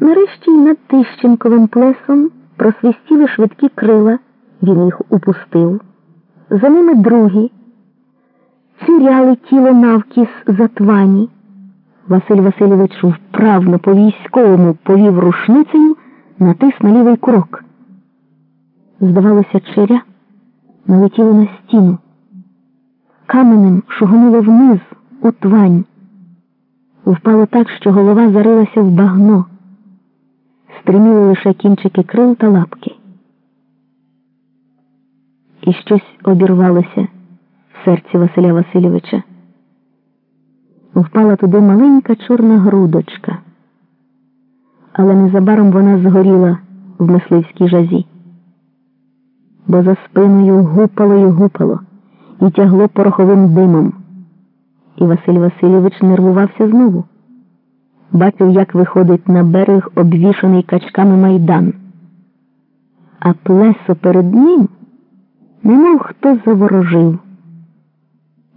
Нарешті й над Тищенковим плесом просвистіли швидкі крила, він їх упустив. За ними другі. Ціряли тіло навкіс за твані. Василь Васильович вправно по військовому повів рушницею, натис на лівий курок. Здавалося, черя налетіло на стіну. Каменем шугнуло вниз у твань. Впало так, що голова зарилася в багно. Стриміли лише кінчики крил та лапки. І щось обірвалося в серці Василя Васильовича. Впала туди маленька чорна грудочка, але незабаром вона згоріла в мисливській жазі, бо за спиною гупало й гупало і тягло пороховим димом. І Василь Васильович нервувався знову. Бачив, як виходить на берег обвішаний качками майдан, а плесо перед ним немов хто заворожив.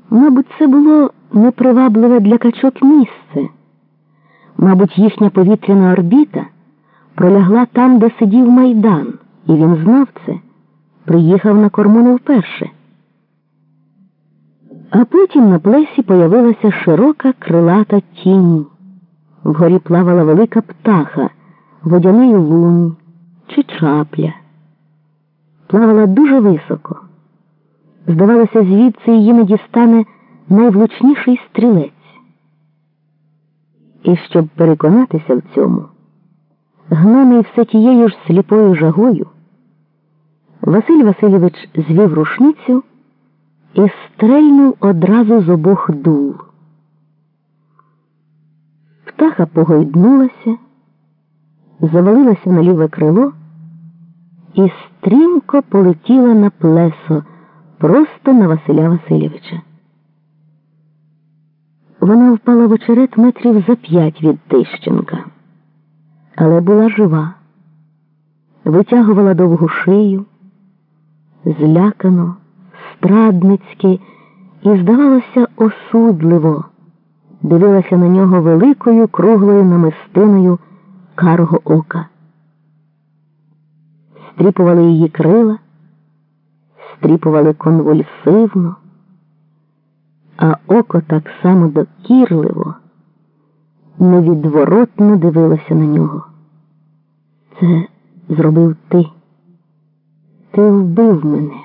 Мабуть, це було непривабливе для качок місце. Мабуть, їхня повітряна орбіта пролягла там, де сидів майдан, і він знав це, приїхав на корму не вперше. А потім на плесі появилася широка крилата тінь. Вгорі плавала велика птаха, водяний лунь чи чапля. Плавала дуже високо. Здавалося, звідси її не дістане найвлучніший стрілець. І щоб переконатися в цьому, гнаний все тією ж сліпою жагою, Василь Васильович звів рушницю і стрельнув одразу з обох дул. Птаха погойднулася, завалилася на ліве крило і стрімко полетіла на плесо просто на Василя Васильовича. Вона впала в очерет метрів за п'ять від Тищенка, але була жива, витягувала довгу шию, злякано, страдницьки і, здавалося, осудливо дивилася на нього великою круглою намистиною карого ока. Стріпували її крила, стріпували конвульсивно, а око так само докірливо, невідворотно дивилося на нього. Це зробив ти. Ти вбив мене,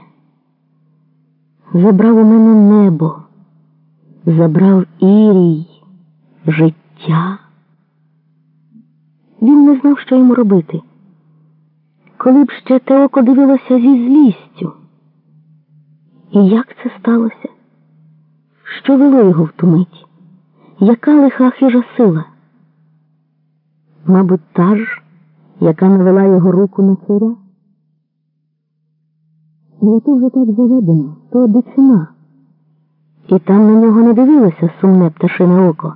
забрав у мене небо забрав Ірій життя. Він не знав, що йому робити. Коли б ще те око дивилося зі злістю. І як це сталося? Що вело його в ту мить? Яка лиха хижа сила? Мабуть, та ж, яка навела його руку на царя? Але то вже так заведено, то дичина і там на нього не дивилося сумне пташине око.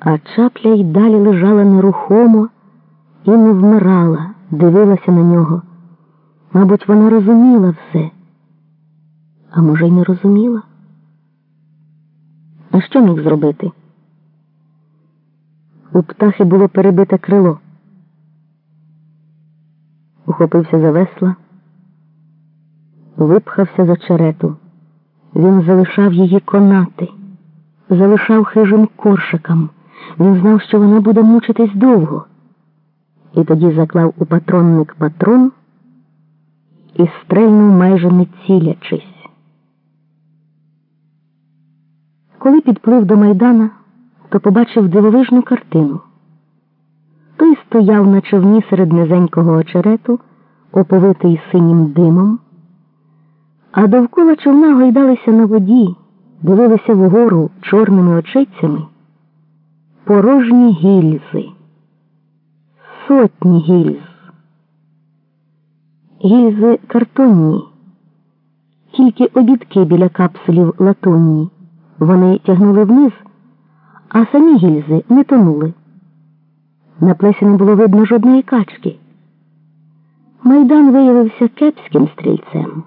А чапля й далі лежала нерухомо і не вмирала, дивилася на нього. Мабуть, вона розуміла все, а може, й не розуміла. А що міг зробити? У птахи було перебите крило. Ухопився за весла, випхався за черету. Він залишав її конати, залишав хижим коршикам. Він знав, що вона буде мучитись довго. І тоді заклав у патронник патрон і стрельнув майже не цілячись. Коли підплив до майдана, то побачив дивовижну картину. Той стояв на човні серед низенького очерету, оповитий синім димом а довкола човна гойдалися на воді, дивилися вгору чорними очицями порожні гільзи, сотні гільз. Гільзи картонні, тільки обідки біля капсулів латунні. Вони тягнули вниз, а самі гільзи не тонули. На плесі не було видно жодної качки. Майдан виявився кепським стрільцем.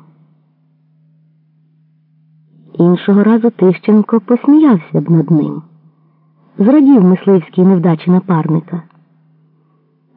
Іншого разу Тищенко посміявся б над ним, зрадів мисливській невдачі напарника.